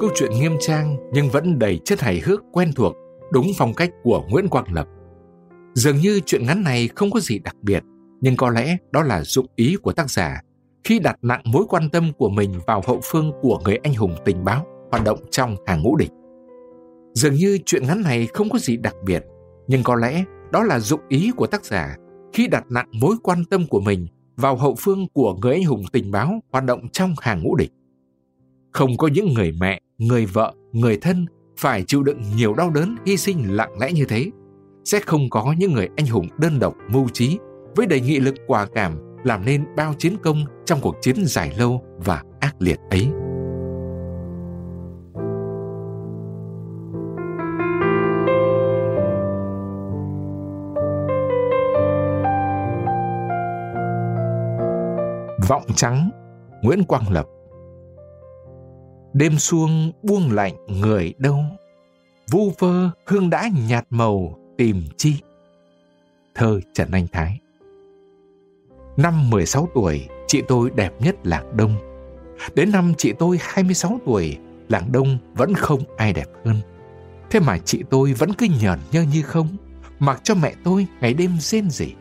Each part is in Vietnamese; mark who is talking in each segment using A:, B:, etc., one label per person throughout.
A: câu chuyện nghiêm trang nhưng vẫn đầy chất hài hước quen thuộc, đúng phong cách của Nguyễn Quang Lập. Dường như chuyện ngắn này không có gì đặc biệt, nhưng có lẽ đó là dụng ý của tác giả khi đặt nặng mối quan tâm của mình vào hậu phương của người anh hùng tình báo hoạt động trong hàng ngũ địch. Dường như chuyện ngắn này không có gì đặc biệt, nhưng có lẽ đó là dụng ý của tác giả khi đặt nặng mối quan tâm của mình vào hậu phương của người anh hùng tình báo hoạt động trong hàng ngũ địch. Không có những người mẹ, người vợ, người thân phải chịu đựng nhiều đau đớn hy sinh lặng lẽ như thế. Sẽ không có những người anh hùng đơn độc mưu trí với đầy nghị lực quả cảm làm nên bao chiến công trong cuộc chiến dài lâu và ác liệt ấy. Vọng trắng Nguyễn Quang Lập Đêm xuông buông lạnh người đâu Vu vơ hương đã nhạt màu tìm chi Thơ Trần Anh Thái Năm 16 tuổi, chị tôi đẹp nhất làng Đông. Đến năm chị tôi 26 tuổi, làng Đông vẫn không ai đẹp hơn. Thế mà chị tôi vẫn cứ nhờn nhơ như không, mặc cho mẹ tôi ngày đêm rên rỉ.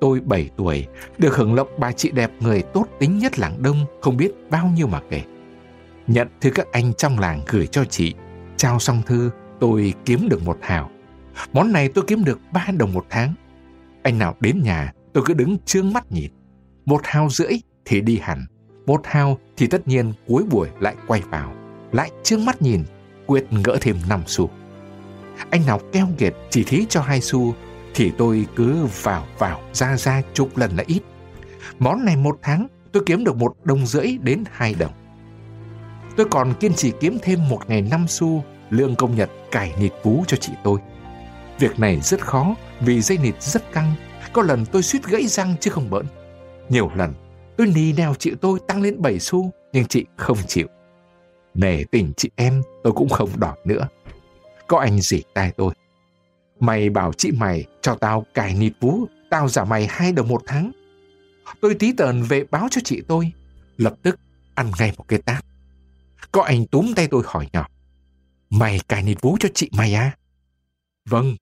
A: Tôi 7 tuổi, được hưởng lộc bà chị đẹp người tốt tính nhất làng Đông không biết bao nhiêu mà kể. Nhận thư các anh trong làng gửi cho chị, trao xong thư tôi kiếm được một hào. Món này tôi kiếm được 3 đồng một tháng. Anh nào đến nhà tôi cứ đứng trương mắt nhìn. Một hào rưỡi thì đi hẳn, một hào thì tất nhiên cuối buổi lại quay vào, lại trương mắt nhìn, quyết ngỡ thêm 5 xu. Anh nào keo kiệt chỉ thí cho hai xu thì tôi cứ vào vào ra ra chục lần là ít. Món này một tháng tôi kiếm được một đồng rưỡi đến hai đồng. Tôi còn kiên trì kiếm thêm một ngày năm xu lương công nhật cải nịt vú cho chị tôi. Việc này rất khó vì dây nịt rất căng. Có lần tôi suýt gãy răng chứ không bỡn. Nhiều lần tôi nì nèo chị tôi tăng lên 7 xu nhưng chị không chịu. Nể tình chị em tôi cũng không đòi nữa. Có anh gì tai tôi. Mày bảo chị mày cho tao cài nịt vú, tao giả mày hai đồng một tháng. Tôi tí tờn về báo cho chị tôi, lập tức ăn ngay một cái tát. Có anh túm tay tôi hỏi nhỏ. Mày cài nịt vú cho chị mày à? Vâng.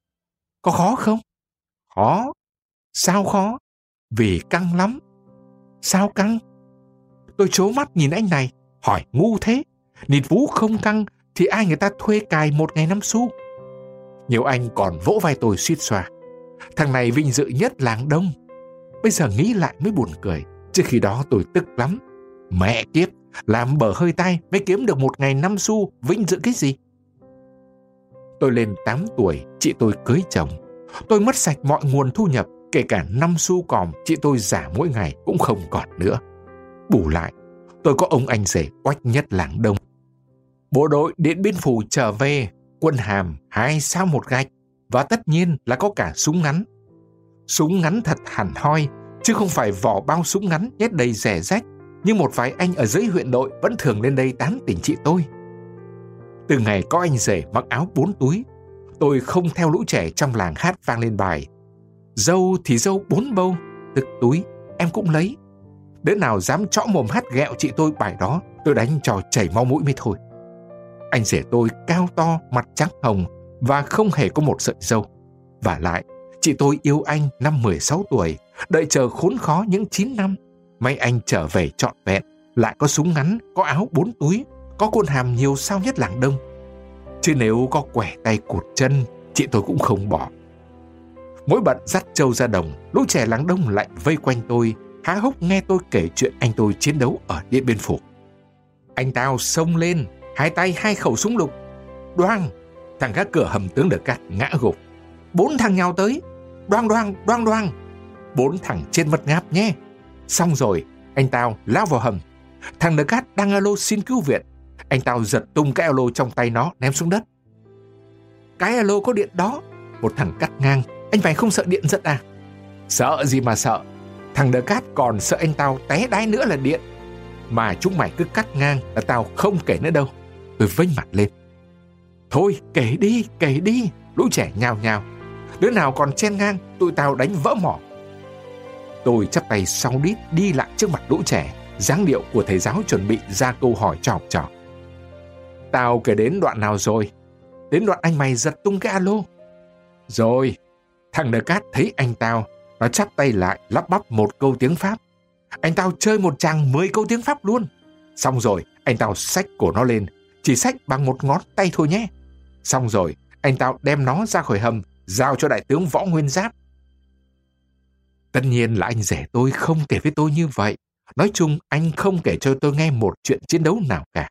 A: Có khó không? Khó. Sao khó? Vì căng lắm. Sao căng? Tôi trố mắt nhìn anh này, hỏi ngu thế. Nịt vú không căng thì ai người ta thuê cài một ngày năm xu. Nhiều anh còn vỗ vai tôi suýt xoa. Thằng này vinh dự nhất làng đông. Bây giờ nghĩ lại mới buồn cười. Trước khi đó tôi tức lắm. Mẹ kiếp, làm bờ hơi tay mới kiếm được một ngày năm xu, vinh dự cái gì? Tôi lên 8 tuổi, chị tôi cưới chồng. Tôi mất sạch mọi nguồn thu nhập, kể cả năm xu còm chị tôi giả mỗi ngày cũng không còn nữa. Bù lại, tôi có ông anh rể oách nhất làng đông. Bộ đội Điện Biên Phủ trở về quân hàm hai sao một gạch và tất nhiên là có cả súng ngắn. Súng ngắn thật hẳn hoi, chứ không phải vỏ bao súng ngắn nhét đầy rẻ rách nhưng một vài anh ở dưới huyện đội vẫn thường lên đây tán tỉnh chị tôi. Từ ngày có anh rể mặc áo bốn túi, tôi không theo lũ trẻ trong làng hát vang lên bài. Dâu thì dâu bốn bâu, tức túi, em cũng lấy. Đứa nào dám chõ mồm hát ghẹo chị tôi bài đó, tôi đánh trò chảy máu mũi mới thôi. Anh rể tôi cao to, mặt trắng hồng và không hề có một sợi dâu. Và lại, chị tôi yêu anh năm 16 tuổi, đợi chờ khốn khó những 9 năm. May anh trở về trọn vẹn, lại có súng ngắn, có áo bốn túi, có côn hàm nhiều sao nhất làng đông. Chứ nếu có quẻ tay cụt chân, chị tôi cũng không bỏ. Mỗi bận dắt trâu ra đồng, lũ trẻ làng đông lại vây quanh tôi, há hốc nghe tôi kể chuyện anh tôi chiến đấu ở Điện Biên Phủ. Anh tao xông lên, hai tay hai khẩu súng lục. đoang thằng gác cửa hầm tướng được cắt ngã gục. Bốn thằng nhau tới, đoang đoang đoang đoang. Bốn thằng trên mất ngáp nhé. Xong rồi, anh tao lao vào hầm. Thằng đờ cát đang alo xin cứu viện. Anh tao giật tung cái alo trong tay nó ném xuống đất. Cái alo có điện đó. Một thằng cắt ngang. Anh phải không sợ điện giật à? Sợ gì mà sợ. Thằng đờ cát còn sợ anh tao té đái nữa là điện. Mà chúng mày cứ cắt ngang là tao không kể nữa đâu. Tôi vênh mặt lên. Thôi kể đi, kể đi. Lũ trẻ nhào nhào. Đứa nào còn chen ngang, tụi tao đánh vỡ mỏ. Tôi chắp tay sau đít đi lại trước mặt lũ trẻ, dáng điệu của thầy giáo chuẩn bị ra câu hỏi cho học trò. Tao kể đến đoạn nào rồi? Đến đoạn anh mày giật tung cái alo. Rồi, thằng Đờ Cát thấy anh tao, nó chắp tay lại lắp bắp một câu tiếng Pháp. Anh tao chơi một chàng mười câu tiếng Pháp luôn. Xong rồi, anh tao xách cổ nó lên, chỉ xách bằng một ngón tay thôi nhé. Xong rồi, anh tao đem nó ra khỏi hầm, giao cho đại tướng Võ Nguyên Giáp. Tất nhiên là anh rể tôi không kể với tôi như vậy. Nói chung, anh không kể cho tôi nghe một chuyện chiến đấu nào cả.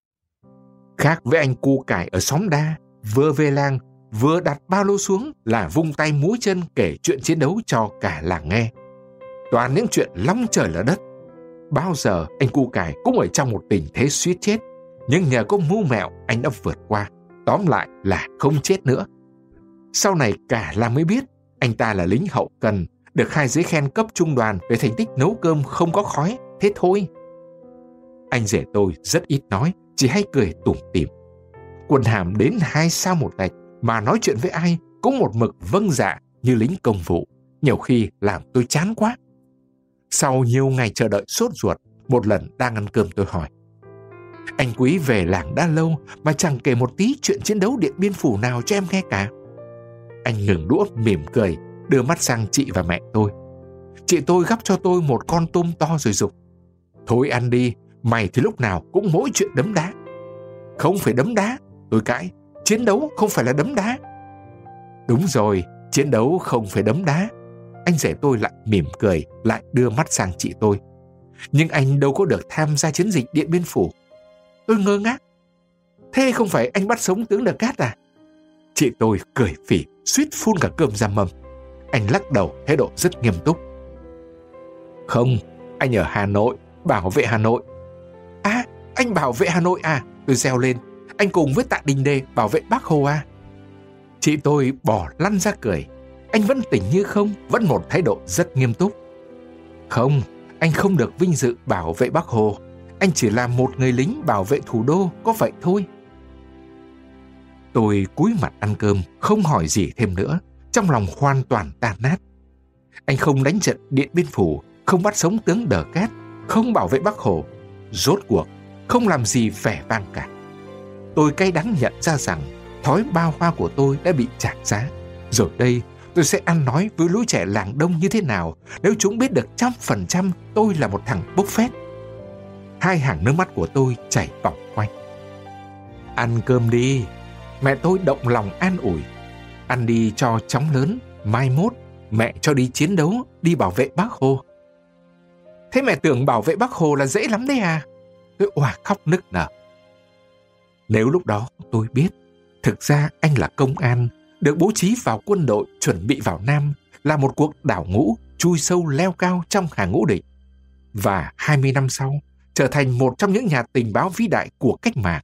A: Khác với anh cu cải ở xóm đa, vừa về làng, vừa đặt ba lô xuống là vung tay múa chân kể chuyện chiến đấu cho cả làng nghe. Toàn những chuyện long trời lở đất. Bao giờ anh cu cải cũng ở trong một tình thế suýt chết, nhưng nhờ có mưu mẹo anh đã vượt qua. Tóm lại là không chết nữa. Sau này cả làng mới biết anh ta là lính hậu cần, được hai giấy khen cấp trung đoàn về thành tích nấu cơm không có khói, thế thôi. Anh rể tôi rất ít nói, chỉ hay cười tủm tỉm. Quần hàm đến hai sao một gạch mà nói chuyện với ai cũng một mực vâng dạ như lính công vụ, nhiều khi làm tôi chán quá. Sau nhiều ngày chờ đợi sốt ruột, một lần đang ăn cơm tôi hỏi. Anh Quý về làng đã lâu mà chẳng kể một tí chuyện chiến đấu Điện Biên Phủ nào cho em nghe cả. Anh ngừng đũa mỉm cười, đưa mắt sang chị và mẹ tôi. Chị tôi gắp cho tôi một con tôm to rồi dục. Thôi ăn đi, mày thì lúc nào cũng mỗi chuyện đấm đá. Không phải đấm đá, tôi cãi, chiến đấu không phải là đấm đá. Đúng rồi, chiến đấu không phải đấm đá. Anh rể tôi lại mỉm cười, lại đưa mắt sang chị tôi. Nhưng anh đâu có được tham gia chiến dịch Điện Biên Phủ. Tôi ngơ ngác. Thế không phải anh bắt sống tướng Đờ Cát à? Chị tôi cười phỉ, suýt phun cả cơm ra mầm. Anh lắc đầu thái độ rất nghiêm túc. Không, anh ở Hà Nội, bảo vệ Hà Nội. À, anh bảo vệ Hà Nội à? Tôi reo lên. Anh cùng với Tạ Đình Đề bảo vệ Bác Hồ à? Chị tôi bỏ lăn ra cười. Anh vẫn tỉnh như không, vẫn một thái độ rất nghiêm túc. Không, anh không được vinh dự bảo vệ Bác Hồ. Anh chỉ là một người lính bảo vệ thủ đô, có vậy thôi. Tôi cúi mặt ăn cơm, không hỏi gì thêm nữa, trong lòng hoàn toàn tan nát. Anh không đánh trận Điện Biên Phủ, không bắt sống tướng Đờ Cát, không bảo vệ Bắc Hồ. Rốt cuộc, không làm gì vẻ vang cả. Tôi cay đắng nhận ra rằng thói bao hoa của tôi đã bị trả giá. Rồi đây, tôi sẽ ăn nói với lũ trẻ làng đông như thế nào nếu chúng biết được trăm phần trăm tôi là một thằng bốc phét. Hai hàng nước mắt của tôi chảy vòng quanh. Ăn cơm đi, Mẹ tôi động lòng an ủi. Ăn đi cho chóng lớn, mai mốt mẹ cho đi chiến đấu, đi bảo vệ bác Hồ. Thế mẹ tưởng bảo vệ bác Hồ là dễ lắm đấy à? Tôi òa khóc nức nở. Nếu lúc đó tôi biết, thực ra anh là công an, được bố trí vào quân đội chuẩn bị vào Nam là một cuộc đảo ngũ chui sâu leo cao trong hàng ngũ địch. Và 20 năm sau, trở thành một trong những nhà tình báo vĩ đại của cách mạng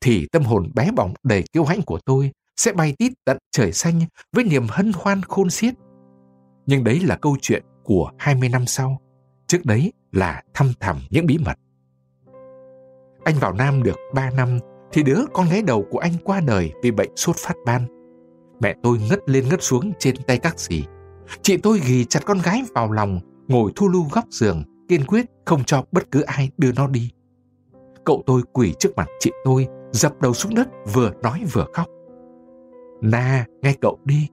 A: thì tâm hồn bé bỏng đầy kiêu hãnh của tôi sẽ bay tít tận trời xanh với niềm hân hoan khôn xiết. Nhưng đấy là câu chuyện của 20 năm sau. Trước đấy là thăm thẳm những bí mật. Anh vào Nam được 3 năm thì đứa con gái đầu của anh qua đời vì bệnh sốt phát ban. Mẹ tôi ngất lên ngất xuống trên tay các dì. Chị tôi ghì chặt con gái vào lòng, ngồi thu lưu góc giường, kiên quyết không cho bất cứ ai đưa nó đi. Cậu tôi quỳ trước mặt chị tôi dập đầu xuống đất vừa nói vừa khóc. Na, nghe cậu đi,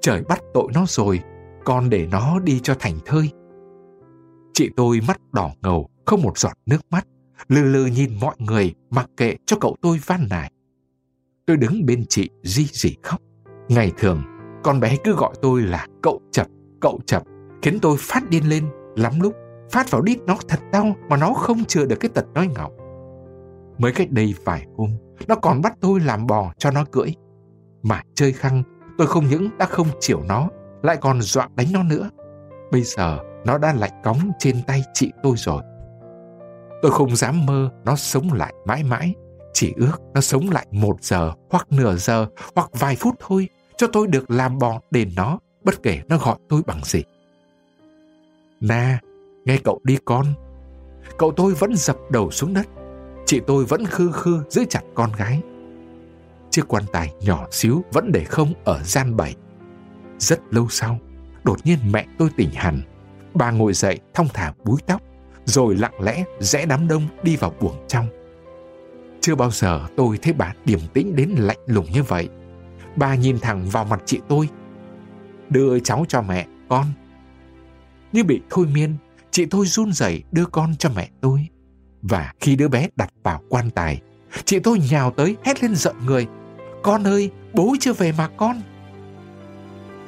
A: trời bắt tội nó rồi, con để nó đi cho thành thơi. Chị tôi mắt đỏ ngầu, không một giọt nước mắt, lừ lừ nhìn mọi người mặc kệ cho cậu tôi van nài. Tôi đứng bên chị di dỉ khóc. Ngày thường, con bé cứ gọi tôi là cậu chập, cậu chập, khiến tôi phát điên lên lắm lúc. Phát vào đít nó thật đau mà nó không chừa được cái tật nói ngọng. Mới cách đây vài hôm, nó còn bắt tôi làm bò cho nó cưỡi. Mà chơi khăng, tôi không những đã không chịu nó, lại còn dọa đánh nó nữa. Bây giờ nó đã lạch cóng trên tay chị tôi rồi. Tôi không dám mơ nó sống lại mãi mãi, chỉ ước nó sống lại một giờ hoặc nửa giờ hoặc vài phút thôi cho tôi được làm bò đền nó bất kể nó gọi tôi bằng gì. Na, nghe cậu đi con. Cậu tôi vẫn dập đầu xuống đất chị tôi vẫn khư khư giữ chặt con gái. Chiếc quan tài nhỏ xíu vẫn để không ở gian bảy. Rất lâu sau, đột nhiên mẹ tôi tỉnh hẳn. Bà ngồi dậy thong thả búi tóc, rồi lặng lẽ rẽ đám đông đi vào buồng trong. Chưa bao giờ tôi thấy bà điềm tĩnh đến lạnh lùng như vậy. Bà nhìn thẳng vào mặt chị tôi. Đưa cháu cho mẹ, con. Như bị thôi miên, chị tôi run rẩy đưa con cho mẹ tôi. Và khi đứa bé đặt vào quan tài, chị tôi nhào tới hét lên giận người. Con ơi, bố chưa về mà con.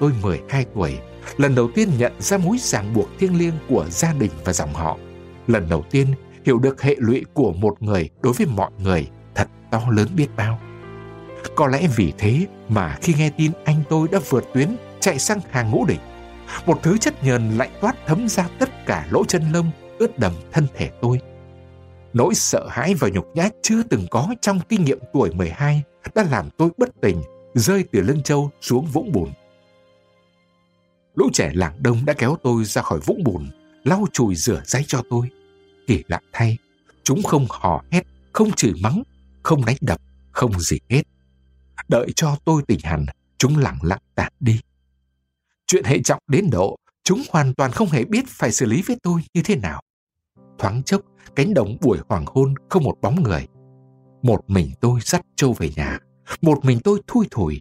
A: Tôi 12 tuổi, lần đầu tiên nhận ra mối ràng buộc thiêng liêng của gia đình và dòng họ. Lần đầu tiên hiểu được hệ lụy của một người đối với mọi người thật to lớn biết bao. Có lẽ vì thế mà khi nghe tin anh tôi đã vượt tuyến chạy sang hàng ngũ địch, một thứ chất nhờn lạnh toát thấm ra tất cả lỗ chân lông ướt đầm thân thể tôi. Nỗi sợ hãi và nhục nhã chưa từng có trong kinh nghiệm tuổi 12 đã làm tôi bất tỉnh, rơi từ lưng châu xuống vũng bùn. Lũ trẻ làng đông đã kéo tôi ra khỏi vũng bùn, lau chùi rửa ráy cho tôi. Kỳ lạ thay, chúng không hò hét, không chửi mắng, không đánh đập, không gì hết. Đợi cho tôi tỉnh hẳn, chúng lặng lặng tạt đi. Chuyện hệ trọng đến độ, chúng hoàn toàn không hề biết phải xử lý với tôi như thế nào. Thoáng chốc, cánh đồng buổi hoàng hôn không một bóng người. Một mình tôi dắt trâu về nhà, một mình tôi thui thủi.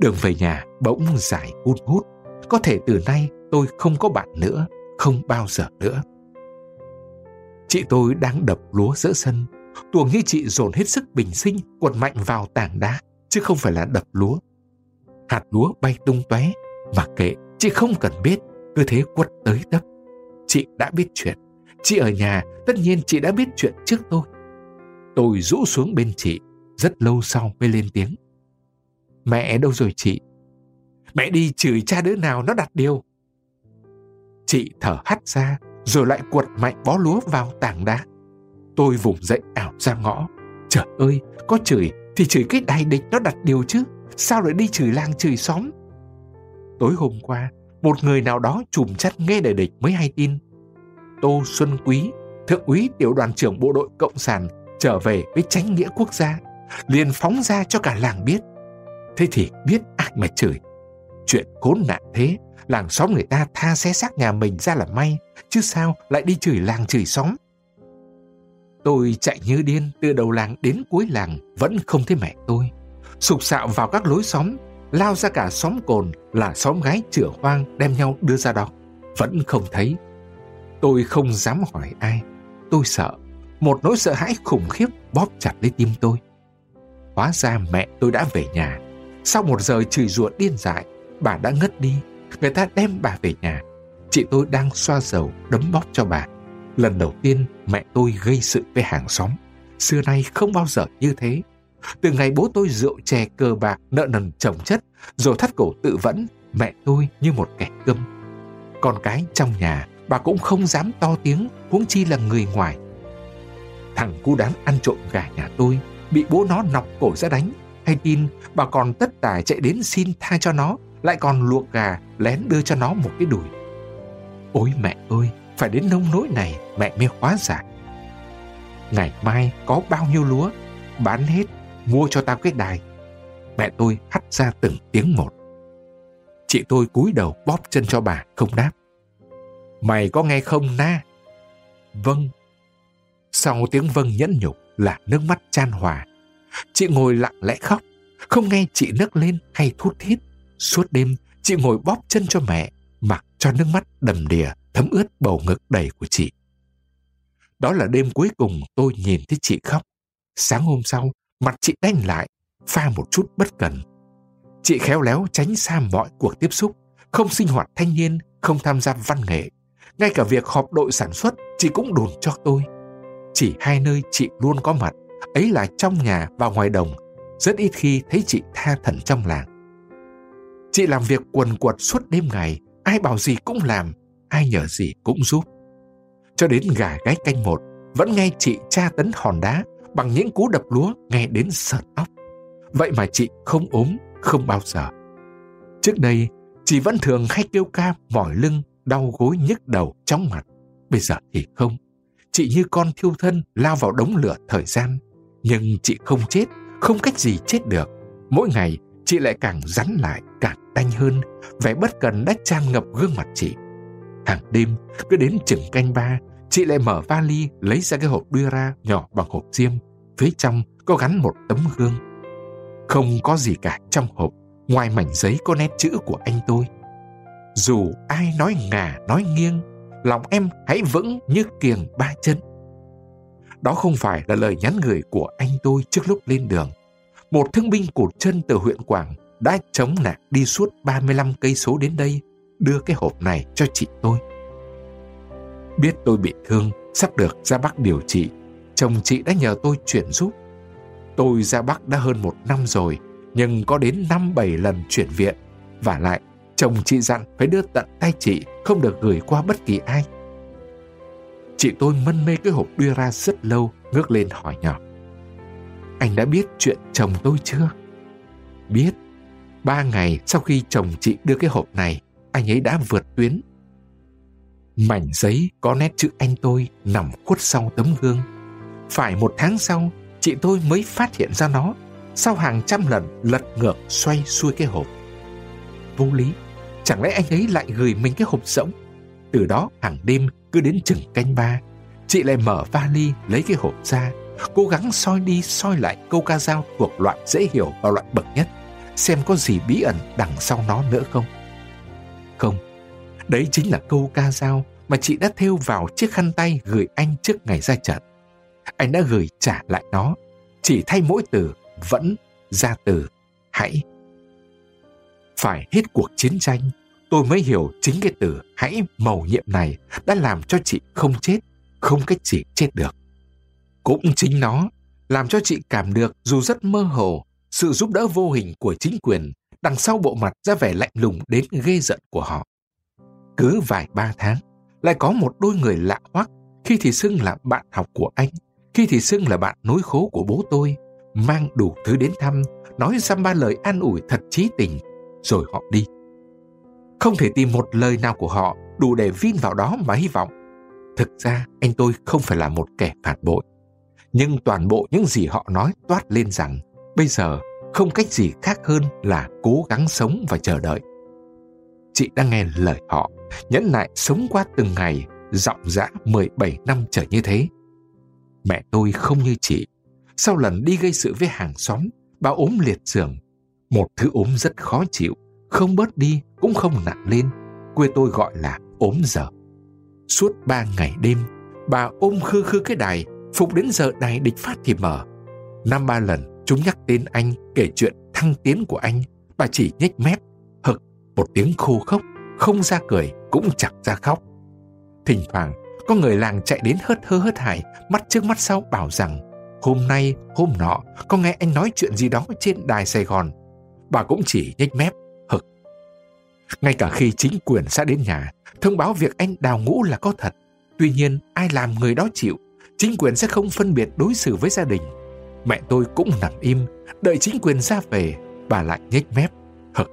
A: Đường về nhà bỗng dài hun hút. Có thể từ nay tôi không có bạn nữa, không bao giờ nữa. Chị tôi đang đập lúa giữa sân. Tuồng như chị dồn hết sức bình sinh quật mạnh vào tảng đá, chứ không phải là đập lúa. Hạt lúa bay tung tóe, mặc kệ, chị không cần biết, cứ thế quất tới tấp. Chị đã biết chuyện. Chị ở nhà, tất nhiên chị đã biết chuyện trước tôi. Tôi rũ xuống bên chị, rất lâu sau mới lên tiếng. Mẹ đâu rồi chị? Mẹ đi chửi cha đứa nào nó đặt điều. Chị thở hắt ra, rồi lại quật mạnh bó lúa vào tảng đá. Tôi vùng dậy ảo ra ngõ. Trời ơi, có chửi thì chửi cái đài địch nó đặt điều chứ. Sao lại đi chửi làng chửi xóm? Tối hôm qua, một người nào đó chùm chắt nghe đại địch mới hay tin. Tô Xuân Quý, thượng úy tiểu đoàn trưởng bộ đội Cộng sản trở về với tránh nghĩa quốc gia, liền phóng ra cho cả làng biết. Thế thì biết ai mà chửi. Chuyện khốn nạn thế, làng xóm người ta tha xé xác nhà mình ra là may, chứ sao lại đi chửi làng chửi xóm. Tôi chạy như điên từ đầu làng đến cuối làng vẫn không thấy mẹ tôi. Sục sạo vào các lối xóm, lao ra cả xóm cồn là xóm gái chửa hoang đem nhau đưa ra đó. Vẫn không thấy. Tôi không dám hỏi ai. Tôi sợ. Một nỗi sợ hãi khủng khiếp bóp chặt lấy tim tôi. Hóa ra mẹ tôi đã về nhà. Sau một giờ chửi rủa điên dại, bà đã ngất đi. Người ta đem bà về nhà. Chị tôi đang xoa dầu đấm bóp cho bà. Lần đầu tiên mẹ tôi gây sự với hàng xóm. Xưa nay không bao giờ như thế. Từ ngày bố tôi rượu chè cờ bạc nợ nần chồng chất rồi thắt cổ tự vẫn, mẹ tôi như một kẻ câm. Con cái trong nhà bà cũng không dám to tiếng huống chi là người ngoài. Thằng cu đán ăn trộm gà nhà tôi bị bố nó nọc cổ ra đánh hay tin bà còn tất tả chạy đến xin tha cho nó lại còn luộc gà lén đưa cho nó một cái đùi. Ôi mẹ ơi, phải đến nông nỗi này mẹ mới hóa giải. Ngày mai có bao nhiêu lúa, bán hết, mua cho tao cái đài. Mẹ tôi hắt ra từng tiếng một. Chị tôi cúi đầu bóp chân cho bà không đáp. Mày có nghe không na? Vâng. Sau tiếng vâng nhẫn nhục là nước mắt chan hòa. Chị ngồi lặng lẽ khóc, không nghe chị nấc lên hay thút thít. Suốt đêm, chị ngồi bóp chân cho mẹ, mặc cho nước mắt đầm đìa thấm ướt bầu ngực đầy của chị. Đó là đêm cuối cùng tôi nhìn thấy chị khóc. Sáng hôm sau, mặt chị đanh lại, pha một chút bất cần. Chị khéo léo tránh xa mọi cuộc tiếp xúc, không sinh hoạt thanh niên, không tham gia văn nghệ. Ngay cả việc họp đội sản xuất, chị cũng đồn cho tôi. Chỉ hai nơi chị luôn có mặt, ấy là trong nhà và ngoài đồng. Rất ít khi thấy chị tha thần trong làng. Chị làm việc quần quật suốt đêm ngày, ai bảo gì cũng làm, ai nhờ gì cũng giúp. Cho đến gà gáy canh một, vẫn nghe chị tra tấn hòn đá bằng những cú đập lúa nghe đến sợt óc. Vậy mà chị không ốm, không bao giờ. Trước đây, chị vẫn thường hay kêu ca mỏi lưng, đau gối nhức đầu, chóng mặt. Bây giờ thì không. Chị như con thiêu thân lao vào đống lửa thời gian. Nhưng chị không chết, không cách gì chết được. Mỗi ngày, chị lại càng rắn lại, càng đanh hơn. Vẻ bất cần đã tràn ngập gương mặt chị. Hàng đêm, cứ đến chừng canh ba, chị lại mở vali lấy ra cái hộp đưa ra nhỏ bằng hộp diêm. Phía trong có gắn một tấm gương. Không có gì cả trong hộp, ngoài mảnh giấy có nét chữ của anh tôi. Dù ai nói ngả nói nghiêng, lòng em hãy vững như kiềng ba chân. Đó không phải là lời nhắn gửi của anh tôi trước lúc lên đường. Một thương binh cụt chân từ huyện Quảng đã chống nạn đi suốt 35 cây số đến đây đưa cái hộp này cho chị tôi. Biết tôi bị thương, sắp được ra Bắc điều trị, chồng chị đã nhờ tôi chuyển giúp. Tôi ra Bắc đã hơn một năm rồi, nhưng có đến năm bảy lần chuyển viện. Và lại, chồng chị dặn phải đưa tận tay chị, không được gửi qua bất kỳ ai. Chị tôi mân mê cái hộp đưa ra rất lâu, ngước lên hỏi nhỏ. Anh đã biết chuyện chồng tôi chưa? Biết. Ba ngày sau khi chồng chị đưa cái hộp này, anh ấy đã vượt tuyến. Mảnh giấy có nét chữ anh tôi nằm khuất sau tấm gương. Phải một tháng sau, chị tôi mới phát hiện ra nó sau hàng trăm lần lật ngược xoay xuôi cái hộp. Vô lý, chẳng lẽ anh ấy lại gửi mình cái hộp rỗng? Từ đó hàng đêm cứ đến chừng canh ba, chị lại mở vali lấy cái hộp ra, cố gắng soi đi soi lại câu ca dao thuộc loại dễ hiểu và loại bậc nhất, xem có gì bí ẩn đằng sau nó nữa không. Không, đấy chính là câu ca dao mà chị đã thêu vào chiếc khăn tay gửi anh trước ngày ra trận. Anh đã gửi trả lại nó, chỉ thay mỗi từ vẫn ra từ hãy. Phải hết cuộc chiến tranh, tôi mới hiểu chính cái từ hãy màu nhiệm này đã làm cho chị không chết, không cách gì chết được. Cũng chính nó làm cho chị cảm được dù rất mơ hồ sự giúp đỡ vô hình của chính quyền đằng sau bộ mặt ra vẻ lạnh lùng đến ghê giận của họ. Cứ vài ba tháng, lại có một đôi người lạ hoắc, khi thì xưng là bạn học của anh, khi thì xưng là bạn nối khố của bố tôi, mang đủ thứ đến thăm, nói xăm ba lời an ủi thật trí tình, rồi họ đi. Không thể tìm một lời nào của họ đủ để vin vào đó mà hy vọng. Thực ra anh tôi không phải là một kẻ phản bội. Nhưng toàn bộ những gì họ nói toát lên rằng bây giờ không cách gì khác hơn là cố gắng sống và chờ đợi. Chị đã nghe lời họ, nhẫn nại sống qua từng ngày, rộng rã 17 năm trở như thế. Mẹ tôi không như chị. Sau lần đi gây sự với hàng xóm, bà ốm liệt giường. Một thứ ốm rất khó chịu, không bớt đi cũng không nặng lên. Quê tôi gọi là ốm giờ. Suốt ba ngày đêm, bà ôm khư khư cái đài, phục đến giờ đài địch phát thì mở. Năm ba lần Chúng nhắc tên anh, kể chuyện thăng tiến của anh. Bà chỉ nhếch mép, hực một tiếng khô khốc, không ra cười cũng chẳng ra khóc. Thỉnh thoảng, có người làng chạy đến hớt hơ hớt hải, mắt trước mắt sau bảo rằng hôm nay, hôm nọ, có nghe anh nói chuyện gì đó trên đài Sài Gòn. Bà cũng chỉ nhếch mép, hực. Ngay cả khi chính quyền xã đến nhà, thông báo việc anh đào ngũ là có thật. Tuy nhiên, ai làm người đó chịu, chính quyền sẽ không phân biệt đối xử với gia đình Mẹ tôi cũng nằm im, đợi chính quyền ra về, bà lại nhếch mép, hực.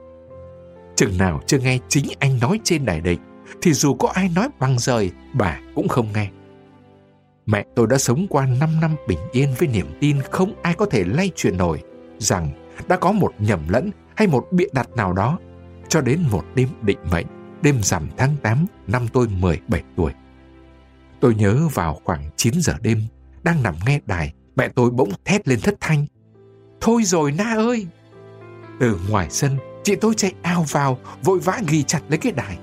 A: Chừng nào chưa nghe chính anh nói trên đài địch, thì dù có ai nói bằng rời, bà cũng không nghe. Mẹ tôi đã sống qua 5 năm bình yên với niềm tin không ai có thể lay chuyển nổi rằng đã có một nhầm lẫn hay một bịa đặt nào đó cho đến một đêm định mệnh, đêm rằm tháng 8 năm tôi 17 tuổi. Tôi nhớ vào khoảng 9 giờ đêm, đang nằm nghe đài Mẹ tôi bỗng thét lên thất thanh. Thôi rồi Na ơi! Từ ngoài sân, chị tôi chạy ao vào, vội vã ghi chặt lấy cái đài.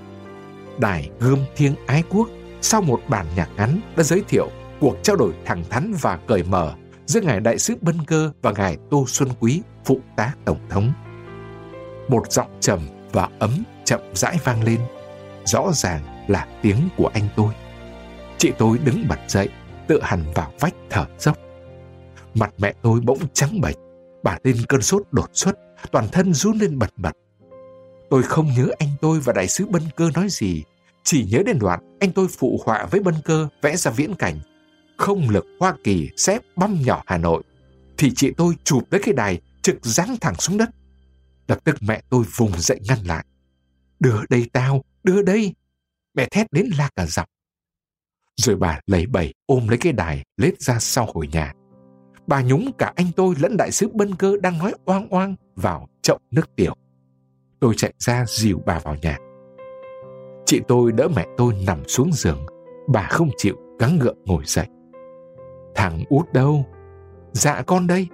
A: Đài gươm thiêng ái quốc sau một bản nhạc ngắn đã giới thiệu cuộc trao đổi thẳng thắn và cởi mở giữa ngài đại sứ Bân Cơ và ngài Tô Xuân Quý, phụ tá tổng thống. Một giọng trầm và ấm chậm rãi vang lên, rõ ràng là tiếng của anh tôi. Chị tôi đứng bật dậy, tự hằn vào vách thở dốc. Mặt mẹ tôi bỗng trắng bệch, bà lên cơn sốt đột xuất, toàn thân run lên bật bật. Tôi không nhớ anh tôi và đại sứ Bân Cơ nói gì, chỉ nhớ đến đoạn anh tôi phụ họa với Bân Cơ vẽ ra viễn cảnh. Không lực Hoa Kỳ sẽ băm nhỏ Hà Nội. Thì chị tôi chụp lấy cái đài trực giáng thẳng xuống đất. Lập tức mẹ tôi vùng dậy ngăn lại. Đưa đây tao, đưa đây. Mẹ thét đến la cả giọng. Rồi bà lấy bẩy ôm lấy cái đài lết ra sau hồi nhà bà nhúng cả anh tôi lẫn đại sứ Bân Cơ đang nói oang oang vào chậu nước tiểu. Tôi chạy ra dìu bà vào nhà. Chị tôi đỡ mẹ tôi nằm xuống giường, bà không chịu gắng gượng ngồi dậy. Thằng út đâu? Dạ con đây,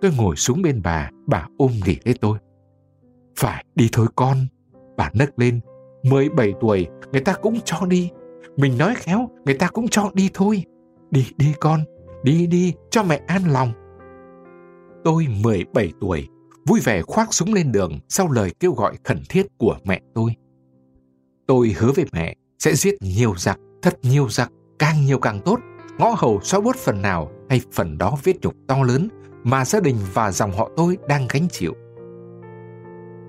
A: tôi ngồi xuống bên bà, bà ôm nghỉ lấy tôi. Phải đi thôi con, bà nấc lên. 17 tuổi, người ta cũng cho đi. Mình nói khéo, người ta cũng cho đi thôi. Đi đi con, đi đi, cho mẹ an lòng. Tôi 17 tuổi, vui vẻ khoác súng lên đường sau lời kêu gọi khẩn thiết của mẹ tôi. Tôi hứa với mẹ sẽ giết nhiều giặc, thật nhiều giặc, càng nhiều càng tốt, ngõ hầu xóa bớt phần nào hay phần đó vết nhục to lớn mà gia đình và dòng họ tôi đang gánh chịu.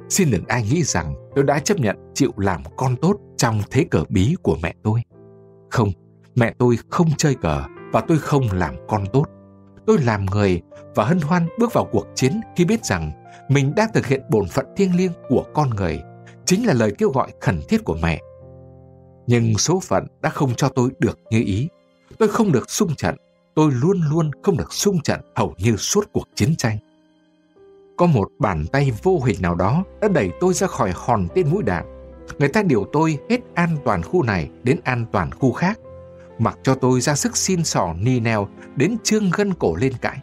A: Xin đừng ai nghĩ rằng tôi đã chấp nhận chịu làm con tốt trong thế cờ bí của mẹ tôi. Không, mẹ tôi không chơi cờ và tôi không làm con tốt. Tôi làm người và hân hoan bước vào cuộc chiến khi biết rằng mình đang thực hiện bổn phận thiêng liêng của con người, chính là lời kêu gọi khẩn thiết của mẹ. Nhưng số phận đã không cho tôi được như ý. Tôi không được xung trận, tôi luôn luôn không được xung trận hầu như suốt cuộc chiến tranh. Có một bàn tay vô hình nào đó đã đẩy tôi ra khỏi hòn tên mũi đạn. Người ta điều tôi hết an toàn khu này đến an toàn khu khác mặc cho tôi ra sức xin sỏ ni neo đến trương gân cổ lên cãi.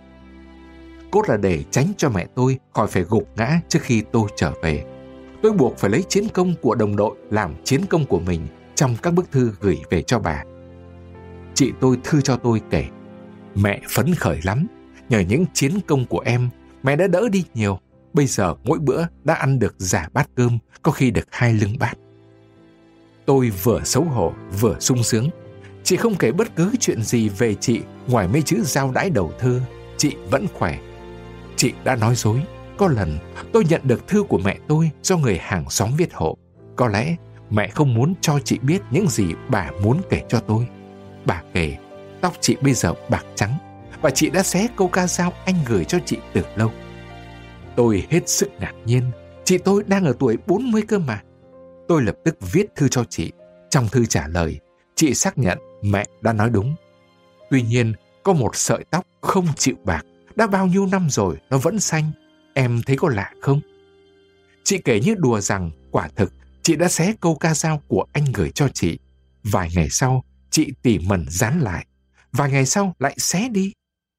A: Cốt là để tránh cho mẹ tôi khỏi phải gục ngã trước khi tôi trở về. Tôi buộc phải lấy chiến công của đồng đội làm chiến công của mình trong các bức thư gửi về cho bà. Chị tôi thư cho tôi kể, mẹ phấn khởi lắm, nhờ những chiến công của em, mẹ đã đỡ đi nhiều. Bây giờ mỗi bữa đã ăn được giả bát cơm, có khi được hai lưng bát. Tôi vừa xấu hổ, vừa sung sướng, Chị không kể bất cứ chuyện gì về chị ngoài mấy chữ giao đãi đầu thư. Chị vẫn khỏe. Chị đã nói dối. Có lần tôi nhận được thư của mẹ tôi do người hàng xóm viết hộ. Có lẽ mẹ không muốn cho chị biết những gì bà muốn kể cho tôi. Bà kể tóc chị bây giờ bạc trắng và chị đã xé câu ca dao anh gửi cho chị từ lâu. Tôi hết sức ngạc nhiên. Chị tôi đang ở tuổi 40 cơ mà. Tôi lập tức viết thư cho chị. Trong thư trả lời, chị xác nhận Mẹ đã nói đúng. Tuy nhiên, có một sợi tóc không chịu bạc, đã bao nhiêu năm rồi nó vẫn xanh. Em thấy có lạ không? Chị kể như đùa rằng, quả thực, chị đã xé câu ca dao của anh gửi cho chị. Vài ngày sau, chị tỉ mẩn dán lại. Vài ngày sau lại xé đi.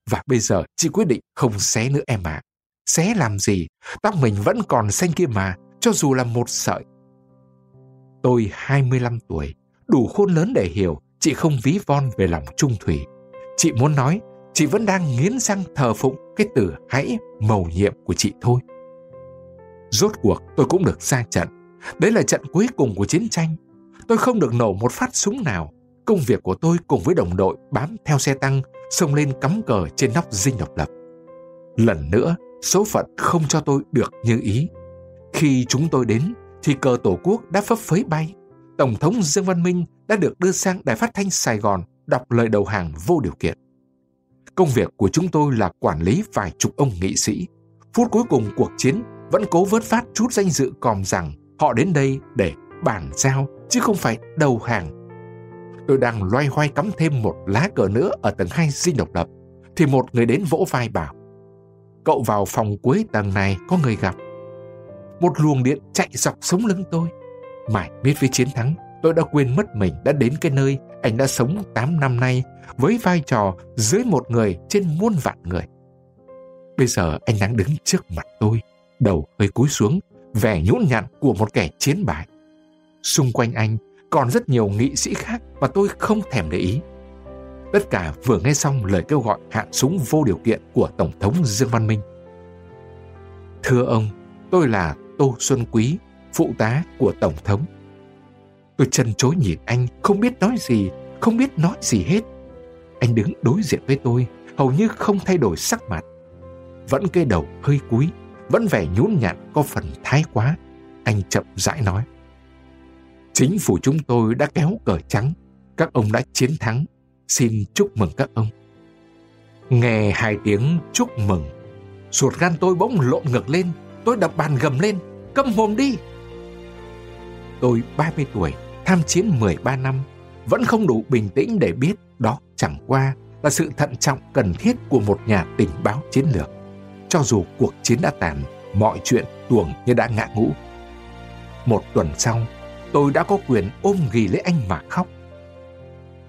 A: Và bây giờ chị quyết định không xé nữa em ạ. À. Xé làm gì? Tóc mình vẫn còn xanh kia mà, cho dù là một sợi. Tôi 25 tuổi, đủ khôn lớn để hiểu Chị không ví von về lòng trung thủy. Chị muốn nói, chị vẫn đang nghiến răng thờ phụng cái từ hãy mầu nhiệm của chị thôi. Rốt cuộc tôi cũng được ra trận. Đấy là trận cuối cùng của chiến tranh. Tôi không được nổ một phát súng nào. Công việc của tôi cùng với đồng đội bám theo xe tăng, xông lên cắm cờ trên nóc dinh độc lập. Lần nữa, số phận không cho tôi được như ý. Khi chúng tôi đến, thì cờ tổ quốc đã phấp phới bay. Tổng thống Dương Văn Minh đã được đưa sang Đài Phát thanh Sài Gòn đọc lời đầu hàng vô điều kiện. Công việc của chúng tôi là quản lý vài chục ông nghị sĩ. Phút cuối cùng cuộc chiến vẫn cố vớt phát chút danh dự còm rằng họ đến đây để bàn giao chứ không phải đầu hàng. Tôi đang loay hoay cắm thêm một lá cờ nữa ở tầng hai dinh độc lập thì một người đến vỗ vai bảo Cậu vào phòng cuối tầng này có người gặp. Một luồng điện chạy dọc sống lưng tôi. Mãi biết với chiến thắng tôi đã quên mất mình đã đến cái nơi anh đã sống 8 năm nay với vai trò dưới một người trên muôn vạn người. Bây giờ anh đang đứng trước mặt tôi, đầu hơi cúi xuống, vẻ nhũn nhặn của một kẻ chiến bại. Xung quanh anh còn rất nhiều nghị sĩ khác mà tôi không thèm để ý. Tất cả vừa nghe xong lời kêu gọi hạ súng vô điều kiện của Tổng thống Dương Văn Minh. Thưa ông, tôi là Tô Xuân Quý, phụ tá của Tổng thống. Tôi chân chối nhìn anh, không biết nói gì, không biết nói gì hết. Anh đứng đối diện với tôi, hầu như không thay đổi sắc mặt. Vẫn cây đầu hơi cúi, vẫn vẻ nhún nhặn có phần thái quá. Anh chậm rãi nói. Chính phủ chúng tôi đã kéo cờ trắng, các ông đã chiến thắng, xin chúc mừng các ông. Nghe hai tiếng chúc mừng, ruột gan tôi bỗng lộn ngược lên, tôi đập bàn gầm lên, câm mồm đi. Tôi 30 tuổi, tham chiến 13 năm, vẫn không đủ bình tĩnh để biết đó chẳng qua là sự thận trọng cần thiết của một nhà tình báo chiến lược. Cho dù cuộc chiến đã tàn, mọi chuyện tuồng như đã ngã ngũ. Một tuần sau, tôi đã có quyền ôm ghì lấy anh mà khóc.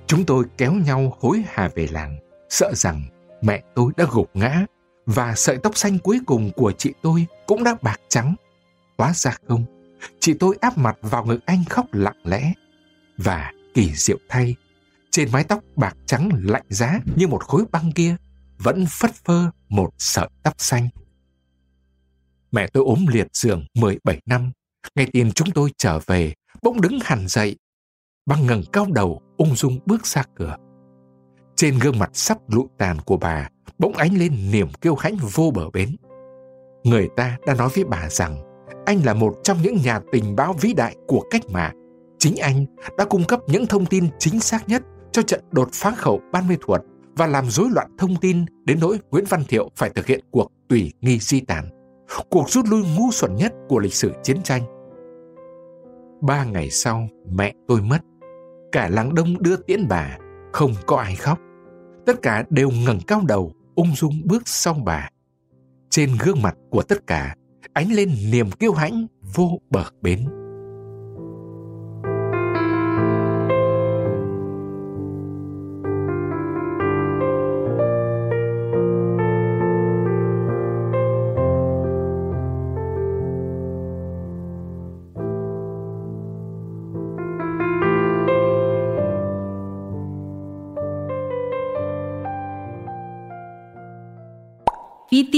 A: Chúng tôi kéo nhau hối hả về làng, sợ rằng mẹ tôi đã gục ngã và sợi tóc xanh cuối cùng của chị tôi cũng đã bạc trắng. Hóa ra không, chị tôi áp mặt vào ngực anh khóc lặng lẽ. Và kỳ diệu thay, trên mái tóc bạc trắng lạnh giá như một khối băng kia vẫn phất phơ một sợi tóc xanh. Mẹ tôi ốm liệt giường 17 năm, nghe tin chúng tôi trở về, bỗng đứng hẳn dậy, băng ngẩng cao đầu ung dung bước ra cửa. Trên gương mặt sắp lụi tàn của bà bỗng ánh lên niềm kiêu hãnh vô bờ bến. Người ta đã nói với bà rằng anh là một trong những nhà tình báo vĩ đại của cách mạng. Chính anh đã cung cấp những thông tin chính xác nhất cho trận đột phá khẩu Ban Mê Thuột và làm rối loạn thông tin đến nỗi Nguyễn Văn Thiệu phải thực hiện cuộc tùy nghi di tản, cuộc rút lui ngu xuẩn nhất của lịch sử chiến tranh. Ba ngày sau, mẹ tôi mất. Cả làng đông đưa tiễn bà, không có ai khóc. Tất cả đều ngẩng cao đầu, ung dung bước sau bà. Trên gương mặt của tất cả ánh lên niềm kiêu hãnh vô bờ bến.